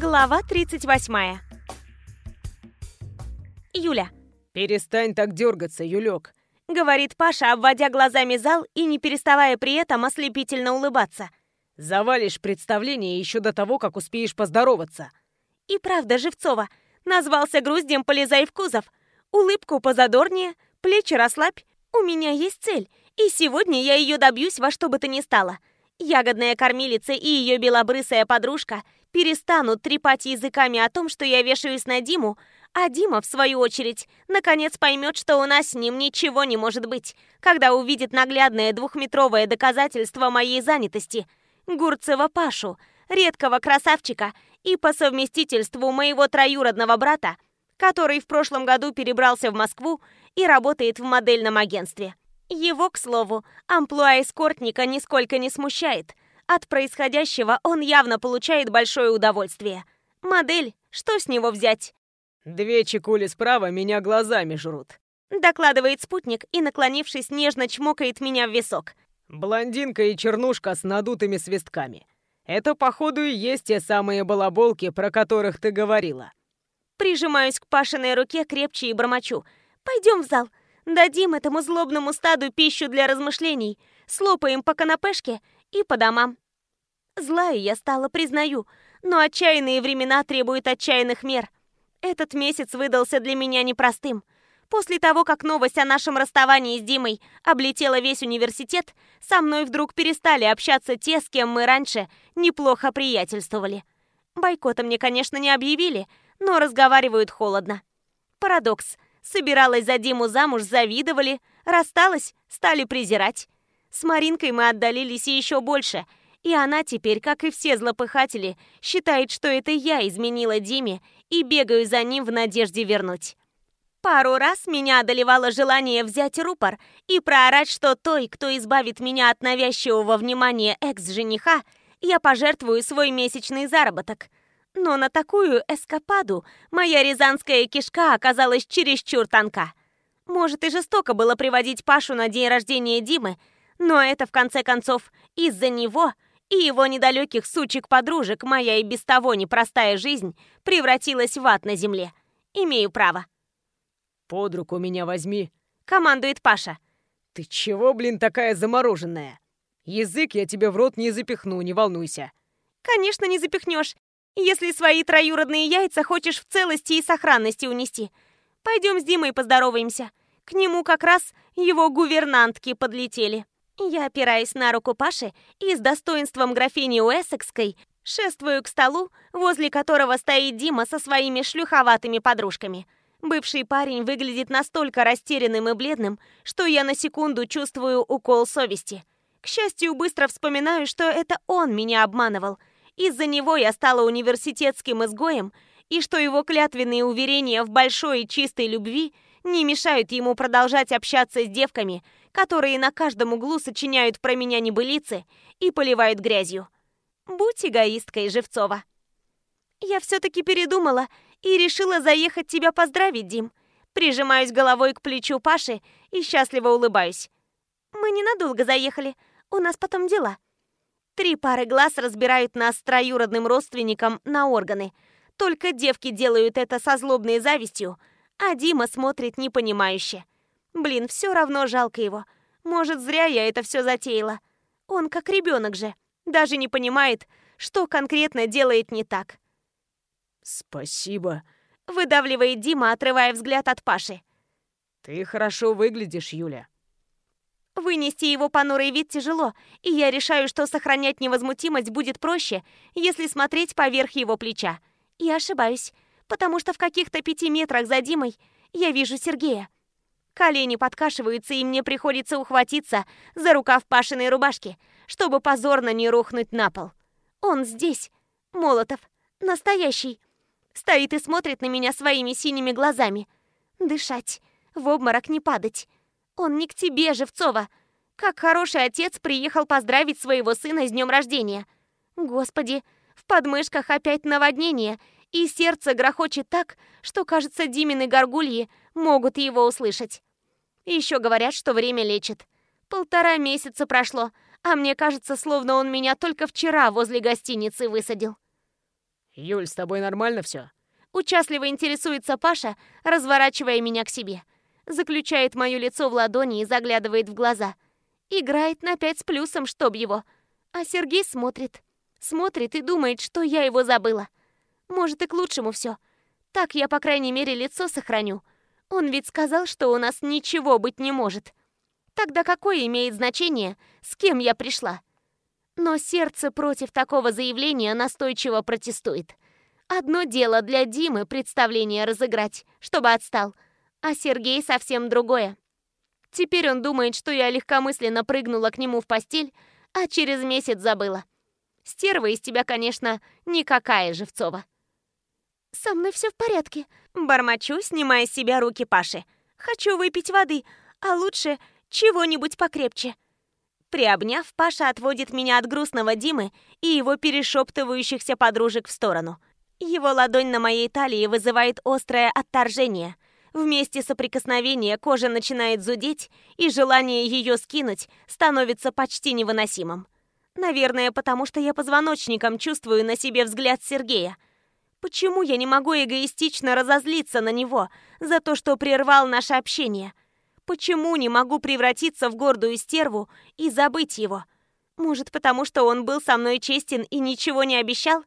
Глава 38. Юля. «Перестань так дергаться, Юлек», — говорит Паша, обводя глазами зал и не переставая при этом ослепительно улыбаться. «Завалишь представление еще до того, как успеешь поздороваться». И правда, Живцова. Назвался груздем «Полезай в кузов». Улыбку позадорнее, плечи расслабь. У меня есть цель, и сегодня я ее добьюсь во что бы то ни стало. Ягодная кормилица и ее белобрысая подружка перестанут трепать языками о том, что я вешаюсь на Диму, а Дима, в свою очередь, наконец поймет, что у нас с ним ничего не может быть, когда увидит наглядное двухметровое доказательство моей занятости. Гурцева Пашу, редкого красавчика и по совместительству моего троюродного брата, который в прошлом году перебрался в Москву и работает в модельном агентстве. Его, к слову, амплуа эскортника нисколько не смущает. От происходящего он явно получает большое удовольствие. Модель, что с него взять? «Две чекули справа меня глазами жрут», докладывает спутник и, наклонившись, нежно чмокает меня в висок. «Блондинка и чернушка с надутыми свистками. Это, походу, и есть те самые балаболки, про которых ты говорила». Прижимаюсь к Пашиной руке крепче и бормочу. «Пойдем в зал. Дадим этому злобному стаду пищу для размышлений. Слопаем по канапешке и по домам». Злая я стала, признаю, но отчаянные времена требуют отчаянных мер. Этот месяц выдался для меня непростым. После того, как новость о нашем расставании с Димой облетела весь университет, со мной вдруг перестали общаться те, с кем мы раньше неплохо приятельствовали. Бойкота мне, конечно, не объявили, но разговаривают холодно. Парадокс. Собиралась за Диму замуж, завидовали, рассталась, стали презирать. С Маринкой мы отдалились еще больше – и она теперь, как и все злопыхатели, считает, что это я изменила Диме и бегаю за ним в надежде вернуть. Пару раз меня одолевало желание взять рупор и проорать, что той, кто избавит меня от навязчивого внимания экс-жениха, я пожертвую свой месячный заработок. Но на такую эскападу моя рязанская кишка оказалась чересчур тонка. Может, и жестоко было приводить Пашу на день рождения Димы, но это, в конце концов, из-за него – и его недалеких сучек-подружек моя и без того непростая жизнь превратилась в ад на земле. Имею право. «Под руку меня возьми», — командует Паша. «Ты чего, блин, такая замороженная? Язык я тебе в рот не запихну, не волнуйся». «Конечно, не запихнешь, если свои троюродные яйца хочешь в целости и сохранности унести. Пойдем с Димой поздороваемся. К нему как раз его гувернантки подлетели». Я опираюсь на руку Паши и с достоинством графини Уэссекской шествую к столу, возле которого стоит Дима со своими шлюховатыми подружками. Бывший парень выглядит настолько растерянным и бледным, что я на секунду чувствую укол совести. К счастью, быстро вспоминаю, что это он меня обманывал. Из-за него я стала университетским изгоем, и что его клятвенные уверения в большой и чистой любви не мешают ему продолжать общаться с девками – которые на каждом углу сочиняют про меня небылицы и поливают грязью. Будь эгоисткой, Живцова. Я все-таки передумала и решила заехать тебя поздравить, Дим. Прижимаюсь головой к плечу Паши и счастливо улыбаюсь. Мы ненадолго заехали, у нас потом дела. Три пары глаз разбирают нас с троюродным родственником на органы. Только девки делают это со злобной завистью, а Дима смотрит непонимающе. Блин, все равно жалко его. Может, зря я это все затеяла. Он как ребенок же. Даже не понимает, что конкретно делает не так. «Спасибо», — выдавливает Дима, отрывая взгляд от Паши. «Ты хорошо выглядишь, Юля». Вынести его понурый вид тяжело, и я решаю, что сохранять невозмутимость будет проще, если смотреть поверх его плеча. И ошибаюсь, потому что в каких-то пяти метрах за Димой я вижу Сергея. Колени подкашиваются, и мне приходится ухватиться за рукав Пашиной рубашки, чтобы позорно не рухнуть на пол. Он здесь. Молотов. Настоящий. Стоит и смотрит на меня своими синими глазами. Дышать. В обморок не падать. Он не к тебе, Живцова. Как хороший отец приехал поздравить своего сына с днем рождения. Господи, в подмышках опять наводнение, и сердце грохочет так, что, кажется, Димины горгульи могут его услышать. Еще говорят, что время лечит. Полтора месяца прошло, а мне кажется, словно он меня только вчера возле гостиницы высадил. Юль, с тобой нормально все? Участливо интересуется Паша, разворачивая меня к себе. Заключает мое лицо в ладони и заглядывает в глаза. Играет на пять с плюсом, чтоб его. А Сергей смотрит. Смотрит и думает, что я его забыла. Может, и к лучшему все. Так я, по крайней мере, лицо сохраню. Он ведь сказал, что у нас ничего быть не может. Тогда какое имеет значение, с кем я пришла? Но сердце против такого заявления настойчиво протестует. Одно дело для Димы представление разыграть, чтобы отстал, а Сергей совсем другое. Теперь он думает, что я легкомысленно прыгнула к нему в постель, а через месяц забыла. Стерва из тебя, конечно, никакая, Живцова. «Со мной все в порядке», — бормочу, снимая с себя руки Паши. «Хочу выпить воды, а лучше чего-нибудь покрепче». Приобняв, Паша отводит меня от грустного Димы и его перешептывающихся подружек в сторону. Его ладонь на моей талии вызывает острое отторжение. Вместе соприкосновения кожа начинает зудеть, и желание ее скинуть становится почти невыносимым. Наверное, потому что я позвоночником чувствую на себе взгляд Сергея. Почему я не могу эгоистично разозлиться на него за то, что прервал наше общение? Почему не могу превратиться в гордую стерву и забыть его? Может, потому что он был со мной честен и ничего не обещал?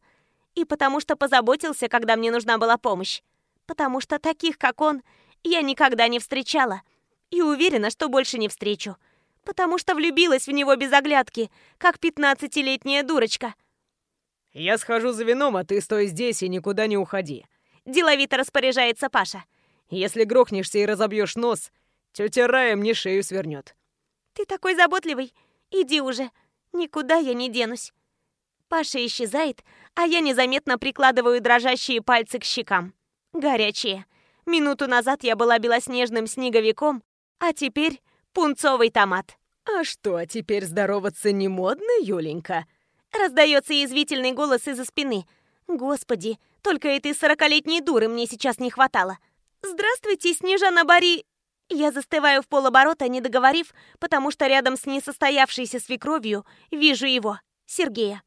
И потому что позаботился, когда мне нужна была помощь? Потому что таких, как он, я никогда не встречала. И уверена, что больше не встречу. Потому что влюбилась в него без оглядки, как пятнадцатилетняя дурочка. «Я схожу за вином, а ты стой здесь и никуда не уходи», — деловито распоряжается Паша. «Если грохнешься и разобьешь нос, Тетя Рая мне шею свернет. Ты такой заботливый. Иди уже. Никуда я не денусь. Паша исчезает, а я незаметно прикладываю дрожащие пальцы к щекам. Горячие. Минуту назад я была белоснежным снеговиком, а теперь пунцовый томат. «А что, теперь здороваться не модно, Юленька?» Раздается язвительный голос из-за спины. Господи, только этой сорокалетней дуры мне сейчас не хватало. «Здравствуйте, Снежана Бори...» Я застываю в полоборота, не договорив, потому что рядом с несостоявшейся свекровью вижу его, Сергея.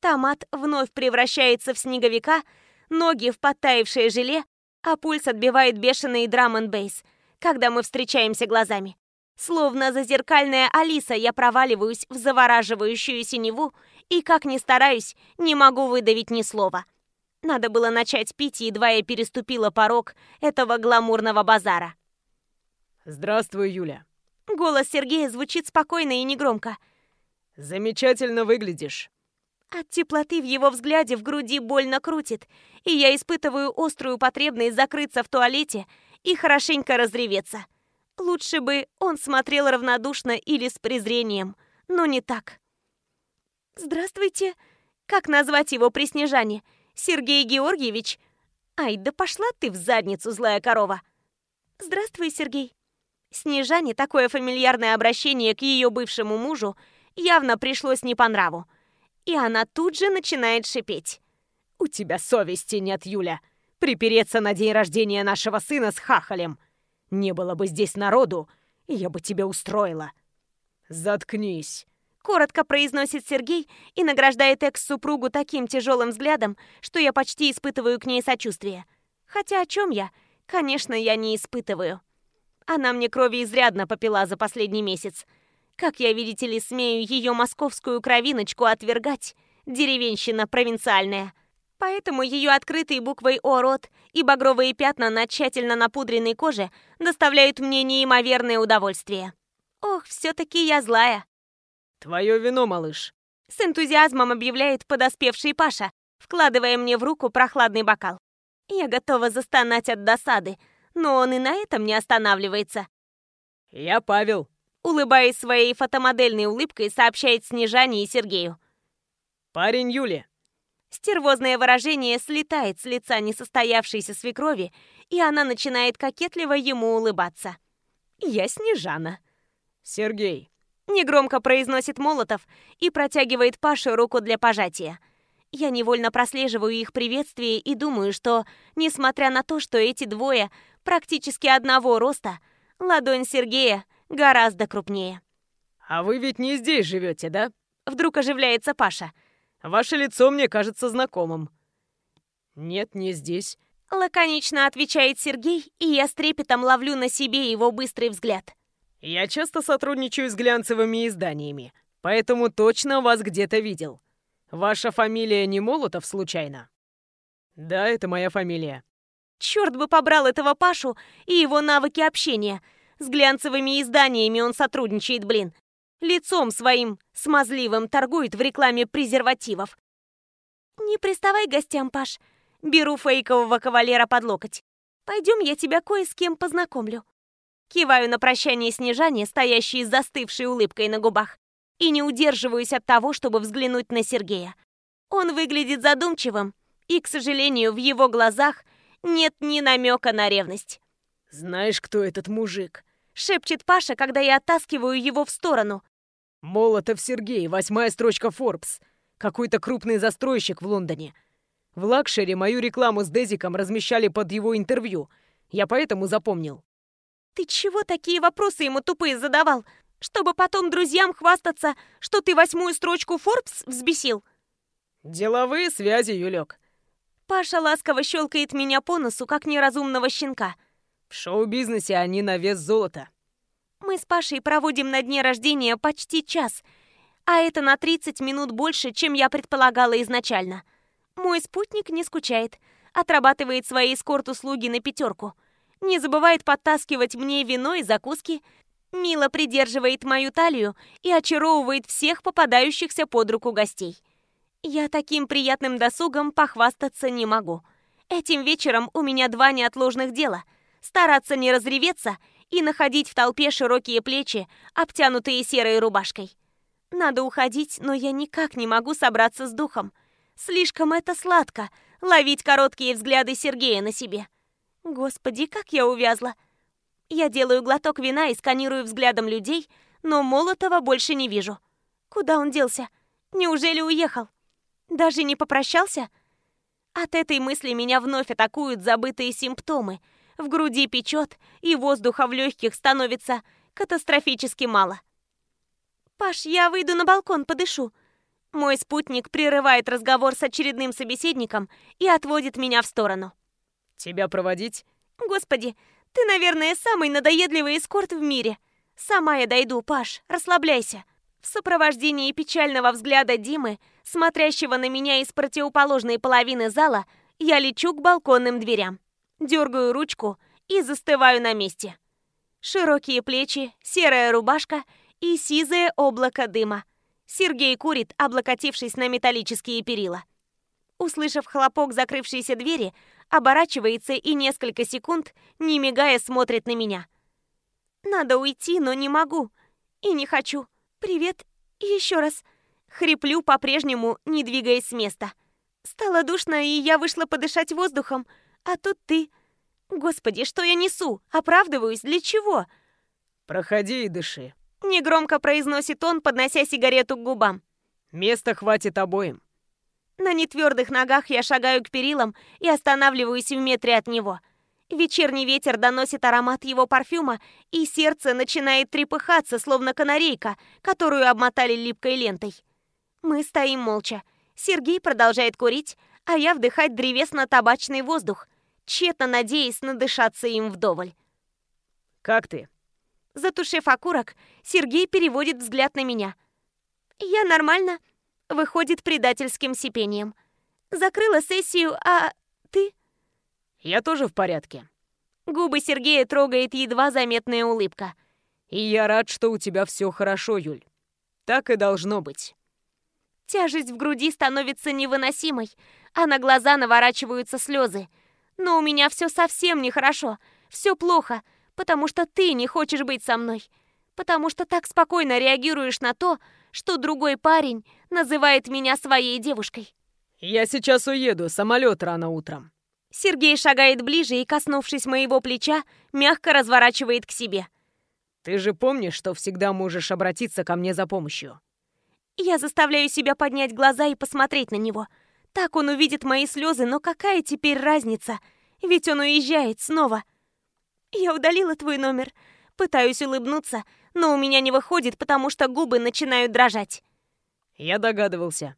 Томат вновь превращается в снеговика, ноги в подтаявшее желе, а пульс отбивает бешеный драм н бейс, когда мы встречаемся глазами. Словно зазеркальная Алиса, я проваливаюсь в завораживающую синеву и, как ни стараюсь, не могу выдавить ни слова. Надо было начать пить, едва я переступила порог этого гламурного базара. «Здравствуй, Юля». Голос Сергея звучит спокойно и негромко. «Замечательно выглядишь». От теплоты в его взгляде в груди больно крутит, и я испытываю острую потребность закрыться в туалете и хорошенько разреветься. Лучше бы он смотрел равнодушно или с презрением, но не так. «Здравствуйте. Как назвать его при Снежане? Сергей Георгиевич? Ай, да пошла ты в задницу, злая корова!» «Здравствуй, Сергей». Снежане такое фамильярное обращение к ее бывшему мужу явно пришлось не по нраву. И она тут же начинает шипеть. «У тебя совести нет, Юля. Припереться на день рождения нашего сына с хахалем. Не было бы здесь народу, я бы тебя устроила». «Заткнись», — коротко произносит Сергей и награждает экс-супругу таким тяжелым взглядом, что я почти испытываю к ней сочувствие. Хотя о чем я? Конечно, я не испытываю. Она мне крови изрядно попила за последний месяц. Как я, видите ли, смею ее московскую кровиночку отвергать, деревенщина провинциальная. Поэтому ее открытые буквой «О» рот и багровые пятна на тщательно напудренной коже доставляют мне неимоверное удовольствие. Ох, все-таки я злая. «Твое вино, малыш!» С энтузиазмом объявляет подоспевший Паша, вкладывая мне в руку прохладный бокал. Я готова застонать от досады, но он и на этом не останавливается. «Я Павел», — улыбаясь своей фотомодельной улыбкой, сообщает Снежане и Сергею. «Парень Юли». Стервозное выражение слетает с лица несостоявшейся свекрови, и она начинает кокетливо ему улыбаться. «Я Снежана». «Сергей», — негромко произносит Молотов и протягивает Паше руку для пожатия. Я невольно прослеживаю их приветствие и думаю, что, несмотря на то, что эти двое практически одного роста, ладонь Сергея гораздо крупнее. «А вы ведь не здесь живете, да?» Вдруг оживляется Паша. «Ваше лицо мне кажется знакомым». Нет, не здесь. Лаконично отвечает Сергей, и я с трепетом ловлю на себе его быстрый взгляд. Я часто сотрудничаю с глянцевыми изданиями, поэтому точно вас где-то видел. Ваша фамилия не Молотов, случайно? Да, это моя фамилия. Черт бы побрал этого Пашу и его навыки общения. С глянцевыми изданиями он сотрудничает, блин. Лицом своим смазливым торгует в рекламе презервативов. Не приставай гостям, Паш. Беру фейкового кавалера под локоть. Пойдем, я тебя кое с кем познакомлю. Киваю на прощание Снежане, стоящей с застывшей улыбкой на губах, и не удерживаюсь от того, чтобы взглянуть на Сергея. Он выглядит задумчивым, и, к сожалению, в его глазах нет ни намека на ревность. «Знаешь, кто этот мужик?» — шепчет Паша, когда я оттаскиваю его в сторону. «Молотов Сергей, восьмая строчка Forbes. Какой-то крупный застройщик в Лондоне. В Лакшере мою рекламу с Дезиком размещали под его интервью. Я поэтому запомнил». «Ты чего такие вопросы ему тупые задавал? Чтобы потом друзьям хвастаться, что ты восьмую строчку Forbes взбесил?» «Деловые связи, Юлек. Паша ласково щелкает меня по носу, как неразумного щенка. В шоу-бизнесе они на вес золота. Мы с Пашей проводим на дне рождения почти час, а это на 30 минут больше, чем я предполагала изначально. Мой спутник не скучает, отрабатывает свои эскорт-услуги на пятерку. Не забывает подтаскивать мне вино и закуски, мило придерживает мою талию и очаровывает всех попадающихся под руку гостей. Я таким приятным досугом похвастаться не могу. Этим вечером у меня два неотложных дела. Стараться не разреветься и находить в толпе широкие плечи, обтянутые серой рубашкой. Надо уходить, но я никак не могу собраться с духом. Слишком это сладко — ловить короткие взгляды Сергея на себе. Господи, как я увязла. Я делаю глоток вина и сканирую взглядом людей, но Молотова больше не вижу. Куда он делся? Неужели уехал? Даже не попрощался? От этой мысли меня вновь атакуют забытые симптомы. В груди печет, и воздуха в легких становится катастрофически мало. «Паш, я выйду на балкон, подышу». Мой спутник прерывает разговор с очередным собеседником и отводит меня в сторону. «Тебя проводить?» «Господи, ты, наверное, самый надоедливый эскорт в мире. Сама я дойду, Паш, расслабляйся». В сопровождении печального взгляда Димы, смотрящего на меня из противоположной половины зала, я лечу к балконным дверям. Дергаю ручку и застываю на месте. Широкие плечи, серая рубашка и сизое облако дыма. Сергей курит, облокотившись на металлические перила. Услышав хлопок закрывшейся двери, оборачивается и несколько секунд, не мигая, смотрит на меня. Надо уйти, но не могу. И не хочу. «Привет. Еще раз». Хриплю по-прежнему, не двигаясь с места. Стало душно, и я вышла подышать воздухом. А тут ты. Господи, что я несу? Оправдываюсь. Для чего? «Проходи и дыши», — негромко произносит он, поднося сигарету к губам. «Места хватит обоим». На нетвердых ногах я шагаю к перилам и останавливаюсь в метре от него — Вечерний ветер доносит аромат его парфюма, и сердце начинает трепыхаться, словно канарейка, которую обмотали липкой лентой. Мы стоим молча. Сергей продолжает курить, а я вдыхать древесно-табачный воздух, тщетно надеясь надышаться им вдоволь. «Как ты?» Затушив окурок, Сергей переводит взгляд на меня. «Я нормально», — выходит предательским сипением. «Закрыла сессию, а ты?» Я тоже в порядке. Губы Сергея трогает едва заметная улыбка. И я рад, что у тебя все хорошо, Юль. Так и должно быть. Тяжесть в груди становится невыносимой, а на глаза наворачиваются слезы. Но у меня все совсем нехорошо, все плохо, потому что ты не хочешь быть со мной, потому что так спокойно реагируешь на то, что другой парень называет меня своей девушкой. Я сейчас уеду, самолет рано утром. Сергей шагает ближе и, коснувшись моего плеча, мягко разворачивает к себе. «Ты же помнишь, что всегда можешь обратиться ко мне за помощью?» Я заставляю себя поднять глаза и посмотреть на него. Так он увидит мои слезы, но какая теперь разница? Ведь он уезжает снова. Я удалила твой номер. Пытаюсь улыбнуться, но у меня не выходит, потому что губы начинают дрожать. Я догадывался.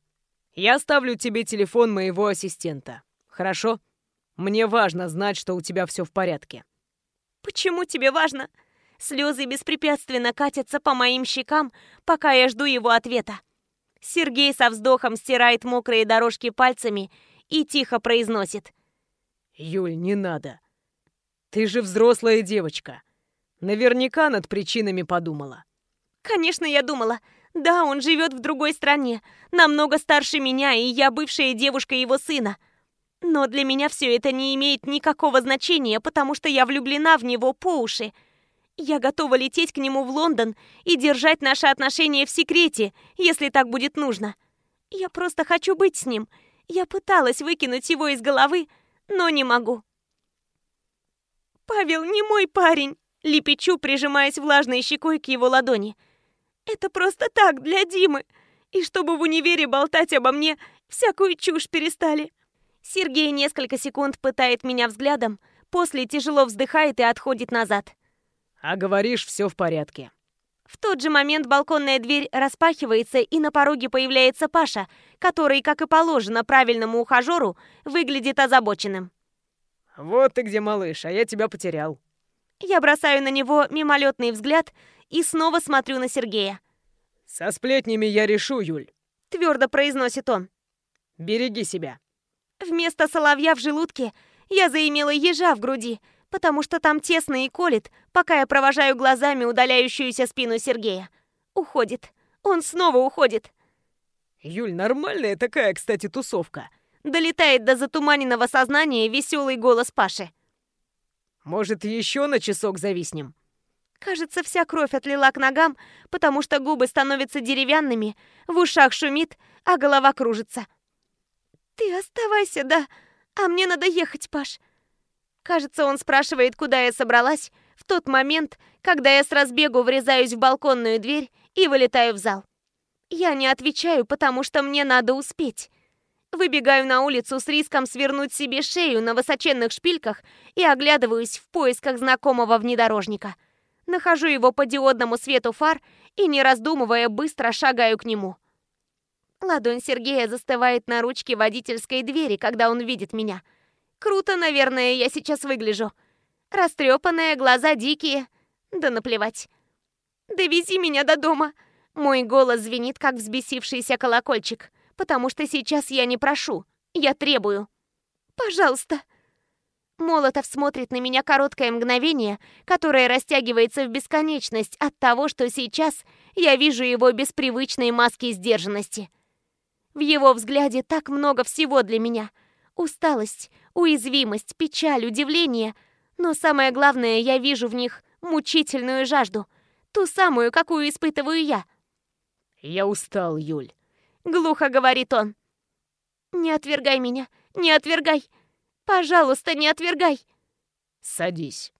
Я оставлю тебе телефон моего ассистента. Хорошо? Мне важно знать, что у тебя все в порядке. Почему тебе важно? Слезы беспрепятственно катятся по моим щекам, пока я жду его ответа. Сергей со вздохом стирает мокрые дорожки пальцами и тихо произносит. «Юль, не надо. Ты же взрослая девочка. Наверняка над причинами подумала». «Конечно, я думала. Да, он живет в другой стране, намного старше меня, и я бывшая девушка его сына. Но для меня все это не имеет никакого значения, потому что я влюблена в него по уши. Я готова лететь к нему в Лондон и держать наши отношения в секрете, если так будет нужно. Я просто хочу быть с ним. Я пыталась выкинуть его из головы, но не могу. «Павел не мой парень!» Лепечу, прижимаясь влажной щекой к его ладони. «Это просто так, для Димы. И чтобы в универе болтать обо мне, всякую чушь перестали». Сергей несколько секунд пытает меня взглядом, после тяжело вздыхает и отходит назад. А говоришь, все в порядке. В тот же момент балконная дверь распахивается, и на пороге появляется Паша, который, как и положено правильному ухажеру, выглядит озабоченным. «Вот ты где, малыш, а я тебя потерял». Я бросаю на него мимолетный взгляд и снова смотрю на Сергея. «Со сплетнями я решу, Юль», — твердо произносит он. «Береги себя». Вместо соловья в желудке я заимела ежа в груди, потому что там тесно и колет, пока я провожаю глазами удаляющуюся спину Сергея. Уходит. Он снова уходит. Юль, нормальная такая, кстати, тусовка. Долетает до затуманенного сознания веселый голос Паши. Может, еще на часок зависнем? Кажется, вся кровь отлила к ногам, потому что губы становятся деревянными, в ушах шумит, а голова кружится. «Ты оставайся, да? А мне надо ехать, Паш». Кажется, он спрашивает, куда я собралась, в тот момент, когда я с разбегу врезаюсь в балконную дверь и вылетаю в зал. Я не отвечаю, потому что мне надо успеть. Выбегаю на улицу с риском свернуть себе шею на высоченных шпильках и оглядываюсь в поисках знакомого внедорожника. Нахожу его по диодному свету фар и, не раздумывая, быстро шагаю к нему. Ладонь Сергея застывает на ручке водительской двери, когда он видит меня. Круто, наверное, я сейчас выгляжу. Растрепанная, глаза дикие. Да наплевать. «Довези меня до дома!» Мой голос звенит, как взбесившийся колокольчик, потому что сейчас я не прошу, я требую. «Пожалуйста!» Молотов смотрит на меня короткое мгновение, которое растягивается в бесконечность от того, что сейчас я вижу его без привычной маски сдержанности. В его взгляде так много всего для меня. Усталость, уязвимость, печаль, удивление. Но самое главное, я вижу в них мучительную жажду. Ту самую, какую испытываю я. «Я устал, Юль», — глухо говорит он. «Не отвергай меня, не отвергай. Пожалуйста, не отвергай». «Садись».